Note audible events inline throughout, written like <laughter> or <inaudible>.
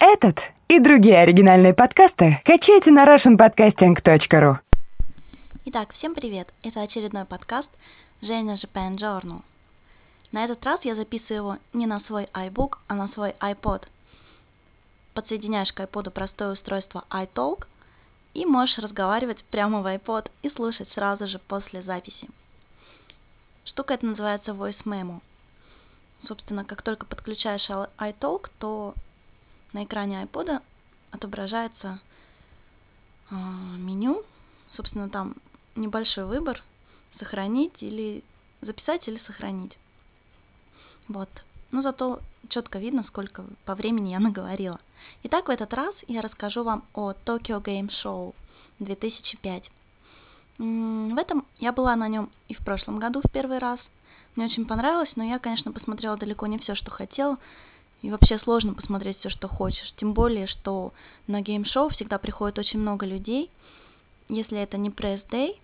Этот и другие оригинальные подкасты качайте на russianpodcasting.ru Итак, всем привет! Это очередной подкаст Женя Japan Journal. На этот раз я записываю его не на свой iBook, а на свой iPod. Подсоединяешь к iPod простое устройство iTalk и можешь разговаривать прямо в iPod и слушать сразу же после записи. Штука эта называется Voice Memo. Собственно, как только подключаешь iTalk, то на экране iPod отображается э, меню. Собственно, там небольшой выбор сохранить или записать или сохранить. Вот. Но зато четко видно, сколько по времени я наговорила. Итак, в этот раз я расскажу вам о Tokyo Game Show 2005. В этом я была на нем и в прошлом году в первый раз. Мне очень понравилось, но я, конечно, посмотрела далеко не все, что хотела. И вообще сложно посмотреть все, что хочешь. Тем более, что на Game Show всегда приходит очень много людей. Если это не press day,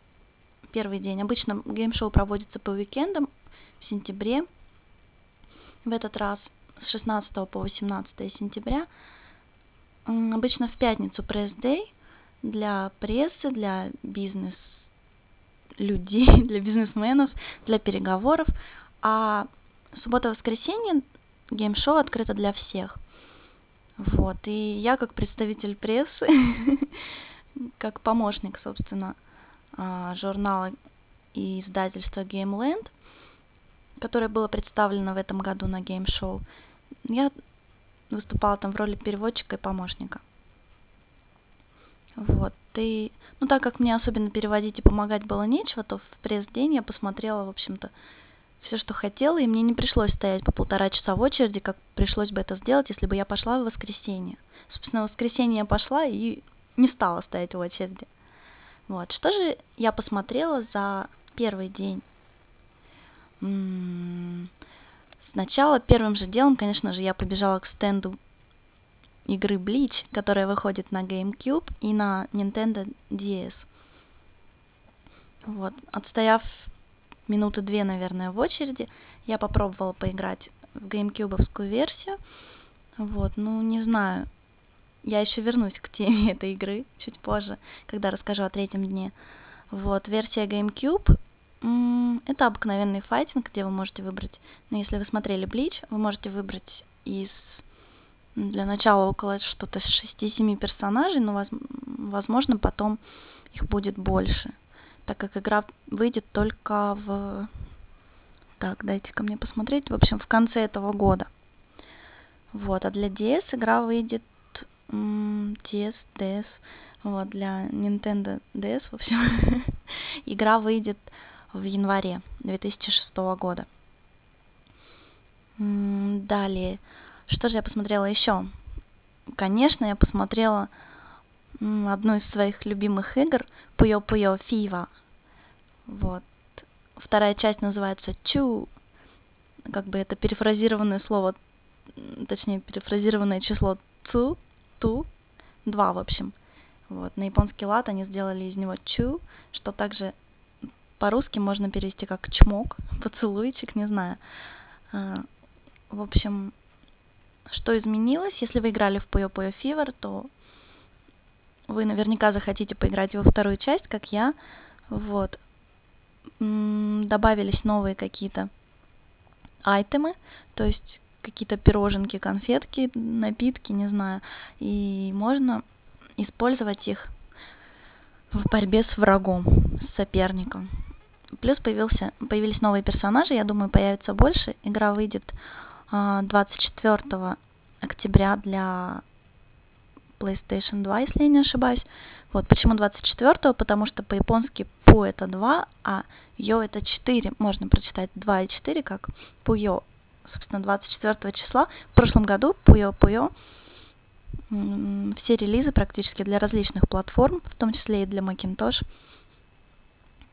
первый день. Обычно Game Show проводится по уикендам в сентябре. В этот раз с 16 по 18 сентября. Обычно в пятницу press day для прессы, для бизнес людей, <laughs> для бизнесменов, для переговоров. А суббота-воскресенье Game Show открыто для всех. Вот, и я как представитель прессы, <laughs> как помощник, собственно, а, журнала и издательства Gameland, которое было представлено в этом году на Game Show, я выступала там в роли переводчика и помощника. Вот, и, ну, так как мне особенно переводить и помогать было нечего, то в пресс-день я посмотрела, в общем-то, все, что хотела, и мне не пришлось стоять по полтора часа в очереди, как пришлось бы это сделать, если бы я пошла в воскресенье. Собственно, в воскресенье я пошла и не стала стоять в очереди. Вот. Что же я посмотрела за первый день? М-м-м. Сначала первым же делом, конечно же, я побежала к стенду игры Bleach, которая выходит на GameCube и на Nintendo DS. Вот, отстояв минуты две, наверное, в очереди, я попробовала поиграть в GameCube версию. Вот, ну, не знаю, я еще вернусь к теме <laughs> этой игры чуть позже, когда расскажу о третьем дне. Вот, версия GameCube это обыкновенный файтинг, где вы можете выбрать, ну, если вы смотрели Bleach, вы можете выбрать из для начала около что-то 6-7 персонажей, но возможно потом их будет больше, так как игра выйдет только в... Так, дайте ко мне посмотреть. В общем, в конце этого года. Вот, а для DS игра выйдет DS, DS, вот, для Nintendo DS, в общем, <laughs> игра выйдет в январе 2006 года. Далее, что же я посмотрела еще? Конечно, я посмотрела одну из своих любимых игр Пуё Пуё Фива. Вот. Вторая часть называется Чу. Как бы это перефразированное слово, точнее, перефразированное число Цу, Ту, два, в общем. Вот. На японский лад они сделали из него Чу, что также по-русски можно перевести как чмок, <laughs> поцелуйчик, не знаю. А, в общем, что изменилось? Если вы играли в Puyo Puyo Fever, то вы наверняка захотите поиграть во вторую часть, как я. Вот. Добавились новые какие-то айтемы, то есть какие-то пироженки, конфетки, напитки, не знаю. И можно использовать их в борьбе с врагом, с соперником. Плюс появился, появились новые персонажи, я думаю, появится больше. Игра выйдет 24 а, октября для PlayStation 2, если я не ошибаюсь. Вот почему 24, потому что по-японски пу это 2, а йо это 4. Можно прочитать 2 и 4 как пуё. Собственно, 24 числа в прошлом году пуё все релизы практически для различных платформ, в том числе и для Macintosh,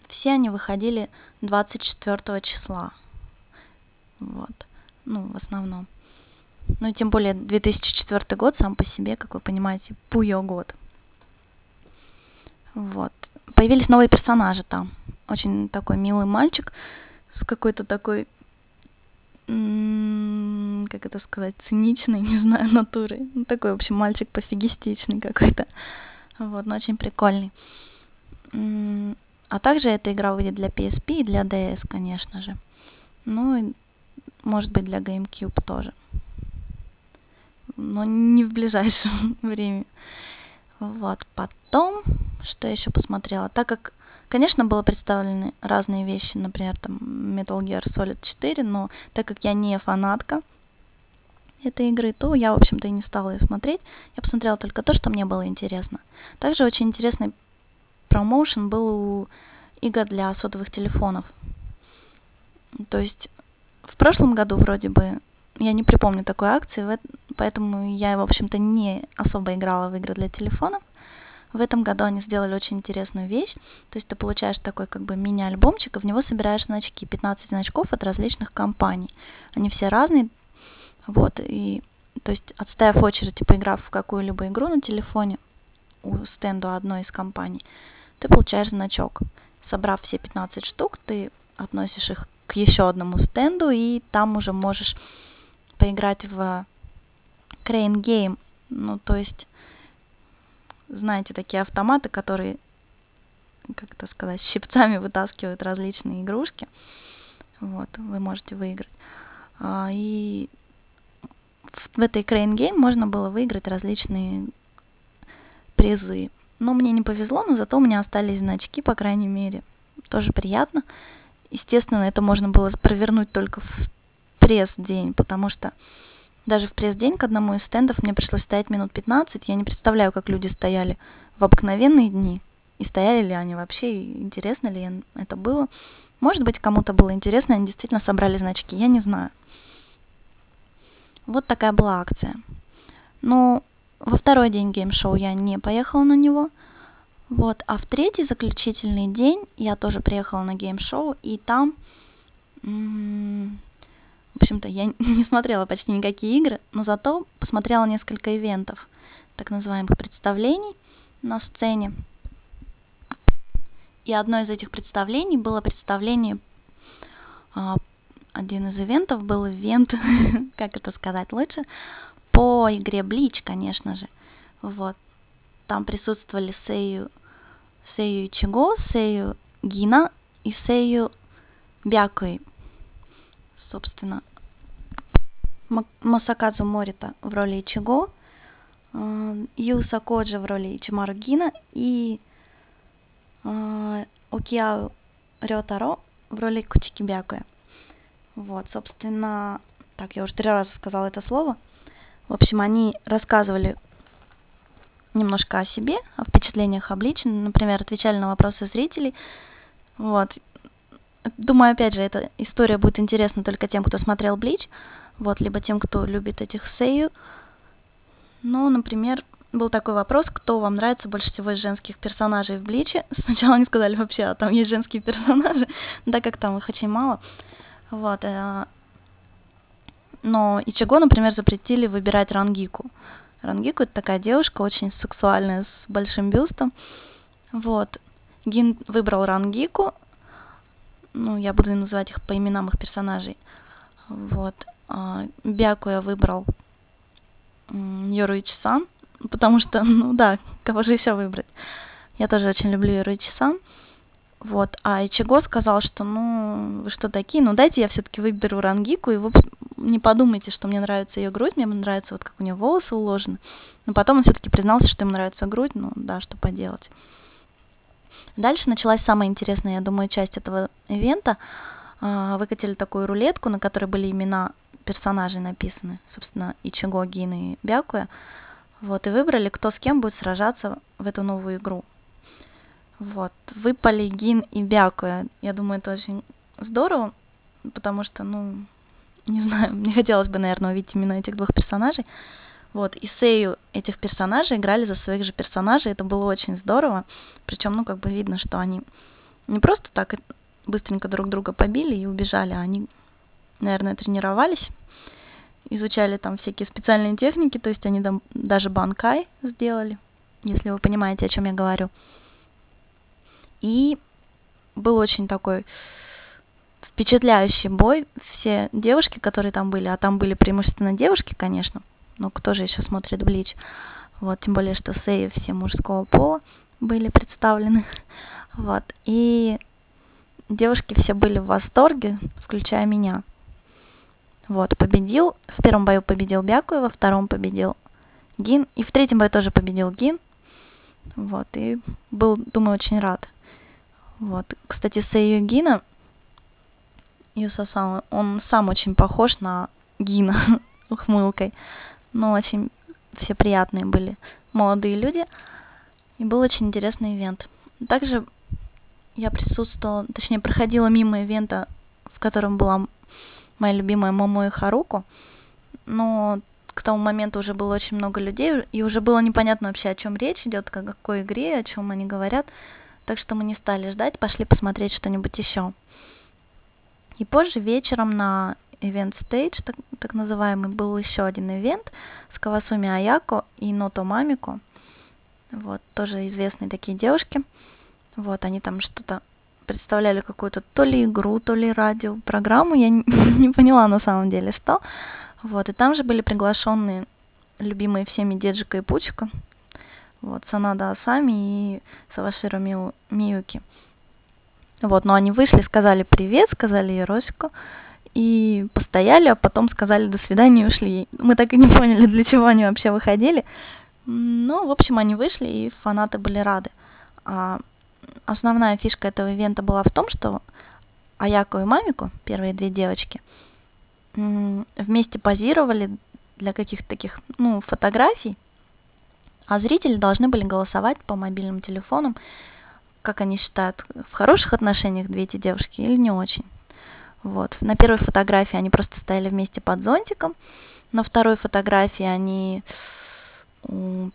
все они выходили 24 числа. Вот ну, в основном. Ну тем более 2004 год сам по себе, как вы понимаете, пуё год. Вот. Появились новые персонажи там. Очень такой милый мальчик с какой-то такой как это сказать, циничной, <laughs> не знаю, натуры. Ну, такой, в общем, мальчик пофигистичный какой-то. Вот, но очень прикольный. А также эта игра выйдет для PSP и для DS, конечно же. Ну, и, может быть, для GameCube тоже. Но не в ближайшем <laughs> времени. Вот, потом, что еще посмотрела? Так как Конечно, было представлены разные вещи, например, там Metal Gear Solid 4, но так как я не фанатка этой игры, то я, в общем-то, и не стала ее смотреть. Я посмотрела только то, что мне было интересно. Также очень интересный промоушен был у игр для сотовых телефонов. То есть в прошлом году вроде бы я не припомню такой акции, поэтому я, в общем-то, не особо играла в игры для телефонов. В этом году они сделали очень интересную вещь. То есть ты получаешь такой как бы мини-альбомчик, и в него собираешь значки. 15 значков от различных компаний. Они все разные. Вот, и то есть отстояв очередь и поиграв в какую-либо игру на телефоне у стенду одной из компаний, ты получаешь значок. Собрав все 15 штук, ты относишь их к еще одному стенду, и там уже можешь поиграть в Crane Game. Ну, то есть знаете, такие автоматы, которые, как это сказать, щипцами вытаскивают различные игрушки. Вот, вы можете выиграть. А, и в этой Crane Game можно было выиграть различные призы. Но мне не повезло, но зато у меня остались значки, по крайней мере. Тоже приятно. Естественно, это можно было провернуть только в пресс-день, потому что даже в пресс-день к одному из стендов мне пришлось стоять минут 15. Я не представляю, как люди стояли в обыкновенные дни. И стояли ли они вообще, и интересно ли это было. Может быть, кому-то было интересно, они действительно собрали значки, я не знаю. Вот такая была акция. Но во второй день Game Show я не поехала на него. Вот, а в третий заключительный день я тоже приехала на Game Show, и там в общем-то, я <laughs> не смотрела почти никакие игры, но зато посмотрела несколько ивентов, так называемых представлений на сцене. И одно из этих представлений было представление, а, один из ивентов был ивент, <laughs> как это сказать лучше, по игре Блич, конечно же. Вот. Там присутствовали Сею, Сею Ичиго, Сею Гина и Сею Бякуи собственно, Масакадзу Морита в роли Ичиго, э, Юса Коджи в роли Ичимару Гина и э, Окиау Рётаро в роли Кучики Бякуя. Вот, собственно, так, я уже три раза сказала это слово. В общем, они рассказывали немножко о себе, о впечатлениях обличен, например, отвечали на вопросы зрителей. Вот, Думаю, опять же, эта история будет интересна только тем, кто смотрел Блич, вот, либо тем, кто любит этих Сею. Ну, например, был такой вопрос, кто вам нравится больше всего из женских персонажей в Бличе. <laughs> Сначала они сказали вообще, а там есть женские персонажи, <laughs> так как там их очень мало. Вот. Э, но Ичиго, например, запретили выбирать Рангику. Рангику — это такая девушка, очень сексуальная, с большим бюстом. Вот. Гин выбрал Рангику, ну, я буду называть их по именам их персонажей. Вот. А, Бяку я выбрал Йоруичи-сан, потому что, <laughs> ну да, кого же еще выбрать? Я тоже очень люблю Йоруичи-сан. Вот, а Ичиго сказал, что, ну, вы что такие, ну, дайте я все-таки выберу Рангику, и вы не подумайте, что мне нравится ее грудь, мне нравится вот как у нее волосы уложены. Но потом он все-таки признался, что ему нравится грудь, ну, да, что поделать. Дальше началась самая интересная, я думаю, часть этого ивента. А, выкатили такую рулетку, на которой были имена персонажей написаны, собственно, Ичиго, Гин и Бякуя. Вот, и выбрали, кто с кем будет сражаться в эту новую игру. Вот, выпали Гин и Бякуя. Я думаю, это очень здорово, потому что, ну, не знаю, <laughs> мне хотелось бы, наверное, увидеть именно этих двух персонажей. Вот, и Сею этих персонажей играли за своих же персонажей, это было очень здорово. Причем, ну, как бы видно, что они не просто так быстренько друг друга побили и убежали, а они, наверное, тренировались, изучали там всякие специальные техники, то есть они там даже банкай сделали, если вы понимаете, о чем я говорю. И был очень такой впечатляющий бой. Все девушки, которые там были, а там были преимущественно девушки, конечно. Ну, кто же еще смотрит Блич? Вот, тем более, что Сеи все мужского пола были представлены. <laughs> Вот, и девушки все были в восторге, включая меня. Вот, победил, в первом бою победил Бяку, во втором победил Гин, и в третьем бою тоже победил Гин. Вот, и был, думаю, очень рад. Вот, кстати, Сэйю Гина, Юсасан, он сам очень похож на Гина <laughs> ухмылкой, но очень все приятные были молодые люди, и был очень интересный ивент. Также я присутствовала, точнее, проходила мимо ивента, в котором была моя любимая Момо и Харуку, но к тому моменту уже было очень много людей, и уже было непонятно вообще, о чем речь идет, о какой игре, о чем они говорят. Так что мы не стали ждать, пошли посмотреть что-нибудь еще. И позже вечером на Event Stage, так, так называемый, был еще один ивент с Кавасуми Аяко и Ното Мамико. Вот, тоже известные такие девушки. Вот, они там что-то представляли какую-то то ли игру, то ли радиопрограмму, я не, <laughs> поняла на самом деле, что. Вот, и там же были приглашенные любимые всеми Деджика и Пучка, вот, Санада Асами и Савашира Мию, Миюки. Вот, но они вышли, сказали привет, сказали Еросику, и постояли, а потом сказали до свидания и ушли. Мы так и не поняли, для чего они вообще выходили. Ну, в общем, они вышли, и фанаты были рады. А основная фишка этого ивента была в том, что Аяко и Мамику, первые две девочки, вместе позировали для каких-то таких, ну, фотографий, а зрители должны были голосовать по мобильным телефонам, как они считают, в хороших отношениях две эти девушки или не очень. Вот. На первой фотографии они просто стояли вместе под зонтиком, на второй фотографии они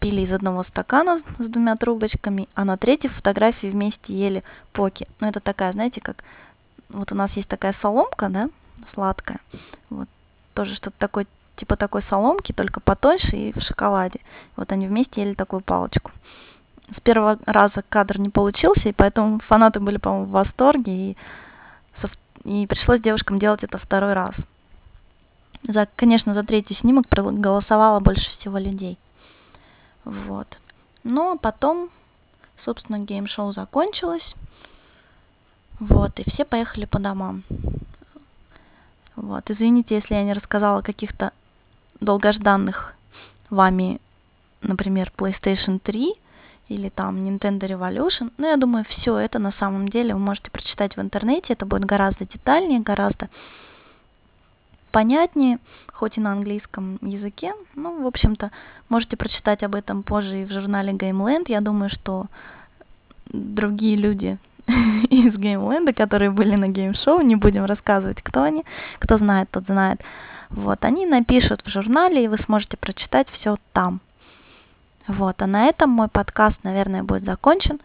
пили из одного стакана с двумя трубочками, а на третьей фотографии вместе ели поки. Ну, это такая, знаете, как... Вот у нас есть такая соломка, да, сладкая. Вот тоже что-то такое, типа такой соломки, только потоньше и в шоколаде. Вот они вместе ели такую палочку. С первого раза кадр не получился, и поэтому фанаты были, по-моему, в восторге, и, и пришлось девушкам делать это второй раз. За, конечно, за третий снимок проголосовало больше всего людей. Вот. Но потом, собственно, Game Show закончилось. Вот, и все поехали по домам. Вот, извините, если я не рассказала каких-то долгожданных вами, например, PlayStation 3 или там Nintendo Revolution. Но я думаю, все это на самом деле вы можете прочитать в интернете. Это будет гораздо детальнее, гораздо понятнее, хоть и на английском языке. Ну, в общем-то, можете прочитать об этом позже и в журнале GameLand. Я думаю, что другие люди <laughs> из GameLand, которые были на Game Show, не будем рассказывать, кто они, кто знает, тот знает. Вот, они напишут в журнале, и вы сможете прочитать все там. Вот, а на этом мой подкаст, наверное, будет закончен.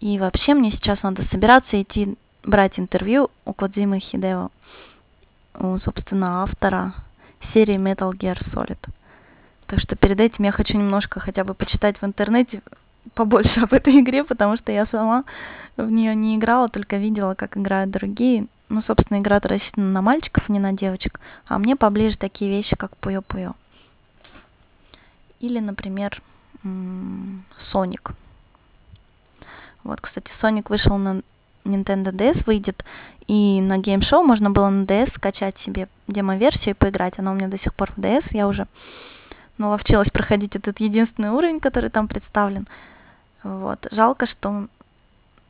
И вообще мне сейчас надо собираться идти брать интервью у Кодзимы Хидео у, собственно, автора серии Metal Gear Solid. Так что перед этим я хочу немножко хотя бы почитать в интернете побольше <laughs> об этой игре, потому что я сама в нее не играла, только видела, как играют другие. Ну, собственно, игра рассчитана на мальчиков, не на девочек. А мне поближе такие вещи, как Пуё-Пуё. Или, например, Соник. Вот, кстати, Соник вышел на Nintendo DS, выйдет и на Game Show можно было на DS скачать себе демо-версию и поиграть. Она у меня до сих пор в DS, я уже наловчилась проходить этот единственный уровень, который там представлен. Вот. Жалко, что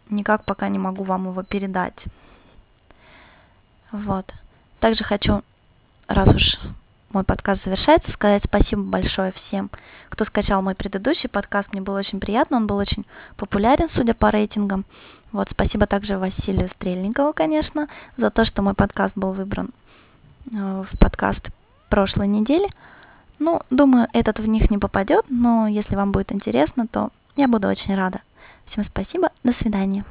никак пока не могу вам его передать. Вот. Также хочу, раз уж мой подкаст завершается, сказать спасибо большое всем, кто скачал мой предыдущий подкаст. Мне было очень приятно, он был очень популярен, судя по рейтингам. Вот, спасибо также Василию Стрельникову, конечно, за то, что мой подкаст был выбран э, в подкаст прошлой недели. Ну, думаю, этот в них не попадет, но если вам будет интересно, то я буду очень рада. Всем спасибо, до свидания.